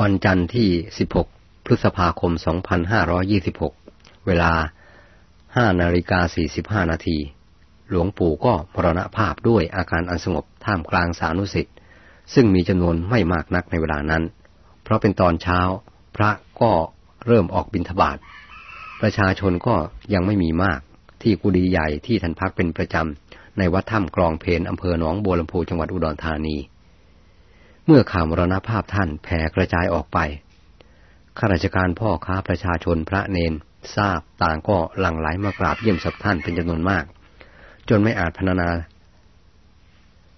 วันจันทร์ที่ 16 พฤษภาคม 2526 เวลา 5 นาฬิกา 45 นาที หลวงปู่ก็มรณภาพด้วยอาการอันสงบท่ามกลางสานุสิทธิ์ซึ่งมีจำนวนไม่มากนักในเวลานั้น เพราะเป็นตอนเช้า พระก็เริ่มออกบิณฑบาต ประชาชนก็ยังไม่มีมาก ที่กุฏิใหญ่ที่ท่านพักเป็นประจำ ในวัดถ้ำกรองเพนอำเภอหนองบัวลำพูจังหวัดอุดรธานี เมื่อข่าวมรณภาพท่านแผ่กระจายออกไป ข้าราชการพ่อค้าประชาชนพระเนนทราบต่างก็หลั่งไหลมากราบเยี่ยมศพท่านเป็นจำนวนมาก จนไม่อาจพรรณนา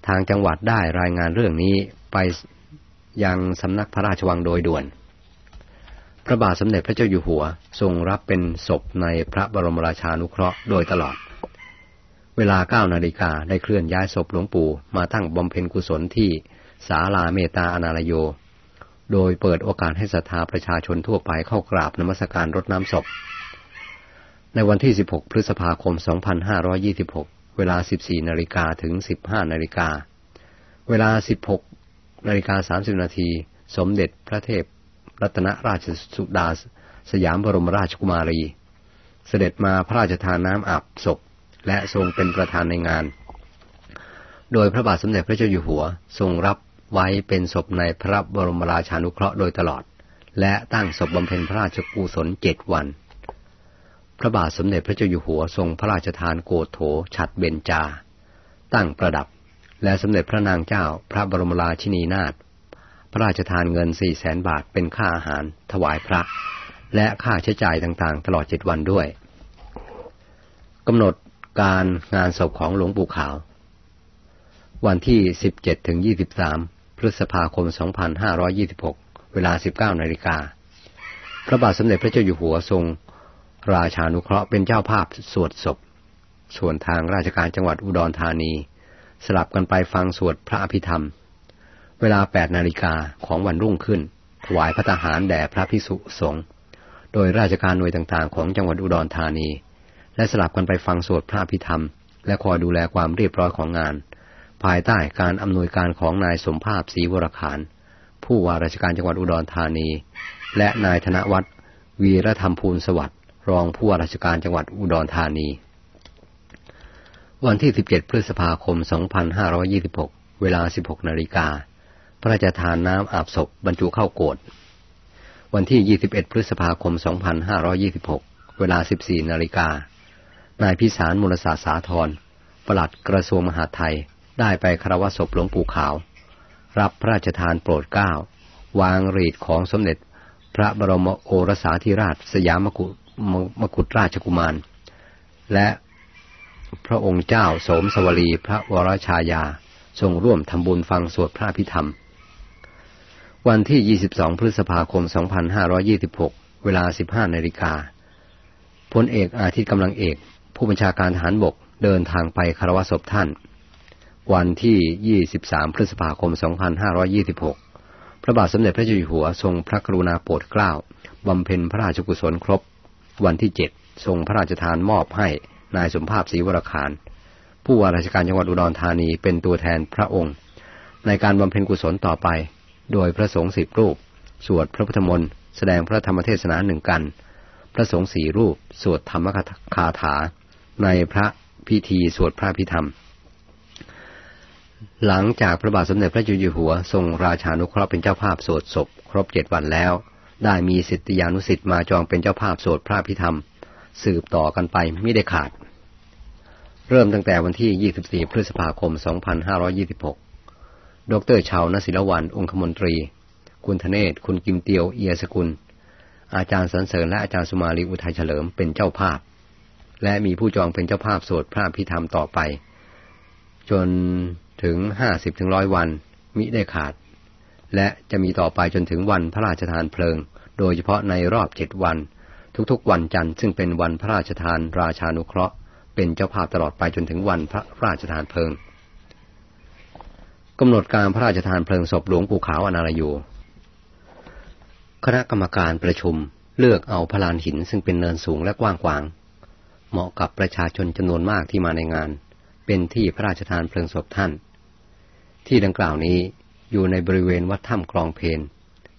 ทางจังหวัดได้รายงานเรื่องนี้ไปยังสำนักพระราชวังโดยด่วน พระบาทสมเด็จพระเจ้าอยู่หัวทรงรับเป็นศพในพระบรมราชานุเคราะห์โดยตลอด เวลาเก้านาฬิกาได้เคลื่อนย้ายศพหลวงปู่มาตั้งบำเพ็ญกุศลที่ ศาลาเมตาอนาลโย โดยเปิดโอกาสให้ศรัทธาประชาชนทั่วไปเข้ากราบนมัสการรดน้ำศพ ในวันที่ 16 พฤษภาคม 2526 เวลา 14 นาฬิกาถึง 15 นาฬิกา เวลา 16 นาฬิกา 30 นาที สมเด็จพระเทพ รัตนราชสุดาสยามบรมราชกุมารี เสด็จมาพระราชทานน้ำอาบศพ และทรงเป็นประธานในงาน โดยพระบาทสมเด็จพระเจ้าอยู่หัว ทรงรับ ไว้เป็นศพในพระบรมราชานุเคราะห์โดยตลอด และตั้งศพบำเพ็ญพระราชกุศลเจ็ดวัน พระบาทสมเด็จพระเจ้าอยู่หัวทรงพระราชทานโกโถฉัดเบญจา ตั้งประดับ และสมเด็จพระนางเจ้าพระบรมราชินีนาถพระราชทานเงินสี่แสนบาทเป็นค่าอาหาร ถวายพระ และค่าใช้จ่ายต่างๆ ตลอดเจ็ดวันด้วยกำหนดการงานศพของหลวงปู่ขาว วันที่สิบเจ็ดถึงยี่สิบสาม พฤษภาคม 2526 เวลา 19นาฬิกา พระบาทสมเด็จพระเจ้าอยู่หัวทรง ราชานุเคราะห์เป็นเจ้าภาพสวดศพ ส่วนทางราชการจังหวัดอุดรธานี สลับกันไปฟังสวดพระอภิธรรม เวลา 8นาฬิกาของวันรุ่งขึ้น ถวายพระทหารแด่พระภิกษุสงฆ์ โดยราชการหน่วยต่างๆ ของจังหวัดอุดรธานี และสลับกันไปฟังสวดพระอภิธรรม และคอยดูแลความเรียบร้อยของงาน ภายใต้การอำนวยการของนายสมภาพศรีวรขาน ผู้ว่าราชการจังหวัดอุดรธานี และนายธนวัฒน์วีรธรรมภูลสวัสดิ์รองผู้ว่าราชการจังหวัดอุดรธานี วันที่ 17 พฤษภาคม 2526 เวลา 16 นาฬิกา พระราชทานน้ำอาบศพบรรจุเข้าโกดวันที่ 21 พฤษภาคม 2526 เวลา 14 นาฬิกานายพิสารมูลศาสาธรปลัดกระทรวงมหาดไทย ได้ไปคารวะศพหลวงปู่ขาว รับพระราชทานโปรดเกล้า วางรีดของสมเด็จ พระบรมโอรสาธิราชสยามมกุมกุฎราชกุมาร และพระองค์เจ้าโสมสวรีพระวรชายา ทรงร่วมทำบุญฟังสวดพระพิธรรม วันที่ 22 พฤษภาคม 2526 เวลา 15นาฬิกาพลเอกอาทิตย์กำลังเอก ผู้บัญชาการทหารบกเดินทางไปคารวะศพท่าน วันที่ 23 พฤษภาคม 2526 พระบาทสมเด็จพระเจ้าอยู่หัวทรงพระกรุณาโปรดเกล้าบำเพ็ญพระราชกุศลครบ วันที่ 7 ทรงพระราชทานมอบให้นายสมภาพศรีวรคาร ผู้ว่าราชการจังหวัดอุดรธานีเป็นตัวแทนพระองค์ ในการบำเพ็ญกุศลต่อไป โดยพระสงฆ์สิบรูป สวดพระพุทธมนต์แสดงพระธรรมเทศนาหนึ่งกัน พระสงฆ์สี่รูป สวดธรรมคาถาในพระพิธีสวดพระพิธรรม หลังจากพระบาทสมเด็จพระจ้าอยู่หัว ทรงราชานุเคราะห์เป็นเจ้าภาพโสดศพ ครบเจ็ดวันแล้ว ได้มีสิทธิานุสิทธิ์มาจองเป็นเจ้าภาพโสดพระพิธรรม สืบต่อกันไปไม่ได้ขาด เริ่มตั้งแต่วันที่ 24 พฤษภาคม 2526 ดรชาวนศิลวันองคมนตรี คุณธเนศ คุณกิมเตียว เอียสกุล อาจารย์สันเสริญและอาจารย์สุมาลีอุทัยเฉลิมเป็นเจ้าภาพ และมีผู้จองเป็นเจ้าภาพโสดพระพิธรรมต่อไป จน ถึงห้าสิบถึงร้อยวัน มิได้ขาด และจะมีต่อไปจนถึงวันพระราชทานเพลิง โดยเฉพาะในรอบเจ็ดวัน ทุกๆวันจันทร์ซึ่งเป็นวันพระราชทานราชานุเคราะห์ เป็นเจ้าภาพตลอดไปจนถึงวันพระราชทานเพลิงกำหนดการพระราชทานเพลิงศพหลวงปู่ขาวอนาลโยคณะกรรมการประชุมเลือกเอาพลานหินซึ่งเป็นเนินสูงและกว้างขวาง เหมาะกับประชาชนจำนวนมากที่มาในงาน เป็นที่พระราชทานเพลิงศพท่าน ที่ดังกล่าวนี้อยู่ในบริเวณวัดถ้ำคลองเพน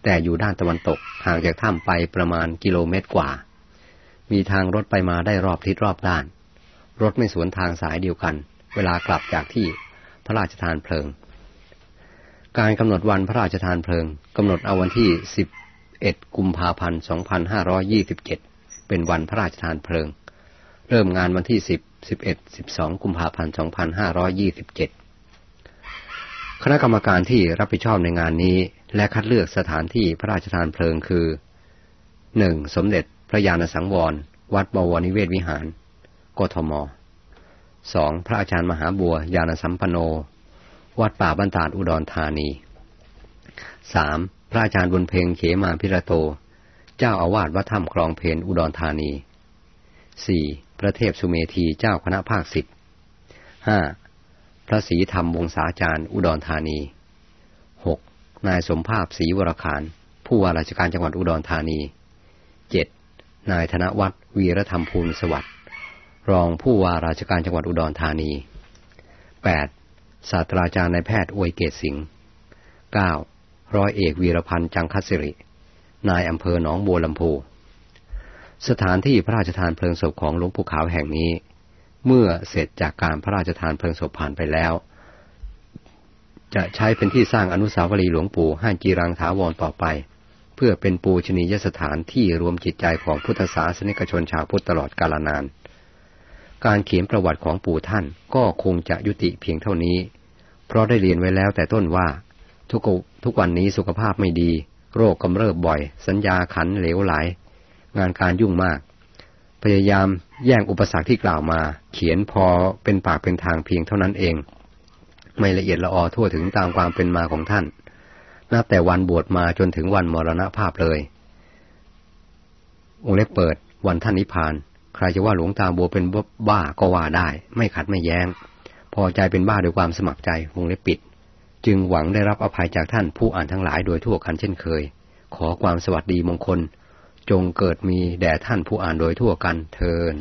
แต่อยู่ด้านตะวันตกห่างจากถ้ำไปประมาณกิโลเมตรกว่า มีทางรถไปมาได้รอบทิศรอบด้าน รถไม่สวนทางสายเดียวกัน เวลากลับจากที่พระราชทานเพลิง การกำหนดวันพระราชทานเพลิงกำหนดเอาวันที่ 11 กุมภาพันธ์ 2527 เป็นวันพระราชทานเพลิง เริ่มงานวันที่ 10 11 12 กุมภาพันธ์ 2527 คณะกรรมการที่รับผิดชอบในงานนี้ และคัดเลือกสถานที่พระราชทานเพลิงคือหนึ่งสมเด็จพระยาณสังวร วัดบวรนิเวศวิหาร กทมสองพระอาจารย์มหาบัวยานสัมปันโน วัดป่าบันตาดอุดรธานีสามพระอาจารย์บุญเพ็งเขมาพิระโต เจ้าอาวาสวัดถ้ำคลองเพนอุดรธานีสี่พระเทพสุเมธีเจ้าคณะภาคสิบห้า พระศรีธรรมวงศาจารย์ อุดรธานี 6. นายสมภาพศรีวรคาร ผู้ว่าราชการจังหวัดอุดรธานี 7. นายธนวัฒน์วีรธรรมภูลสวัสดิ์รองผู้ว่าราชการจังหวัดอุดรธานี 8. ศาสตราจารย์นายแพทย์อวยเกตสิงห์ 9. ร้อยเอกวีรพันธ์จังคัสิริ นายอำเภอหนองบัวลำพู สถานที่พระราชทานเพลิงศพของหลวงปู่ขาวแห่งนี้ เมื่อเสร็จจากการพระราชทานเพลิงศพผ่านไปแล้ว จะใช้เป็นที่สร้างอนุสาวรีย์หลวงปู่ห้าจีรังถาวรต่อไป เพื่อเป็นปูชนียสถานที่รวมจิตใจของพุทธศาสนิกชนชาวพุทธตลอดกาลนาน การเขียนประวัติของปู่ท่านก็คงจะยุติเพียงเท่านี้ เพราะได้เรียนไว้แล้วแต่ต้นว่า ทุกทุกวันนี้สุขภาพไม่ดี โรคกำเริบบ่อย สัญญาขันเหลวไหลงานการยุ่งมาก พยายามแย่งอุปสรรคที่กล่าวมา เขียนพอเป็นปากเป็นทางเพียงเท่านั้นเอง ไม่ละเอียดละออทั่วถึงตามความเป็นมาของท่าน นับแต่วันบวชมาจนถึงวันมรณภาพเลย องค์เล็บเปิดวันท่านนิพพาน ใครจะว่าหลวงตาบัวเป็นบ้าก็ว่าได้ ไม่ขัดไม่แย้ง พอใจเป็นบ้าด้วยความสมัครใจวงเล็บปิด จึงหวังได้รับอภัยจากท่านผู้อ่านทั้งหลายโดยทั่วกันเช่นเคย ขอความสวัสดีมงคล จงเกิดมีแด่ท่านผู้อ่านโดยทั่วกันเทิน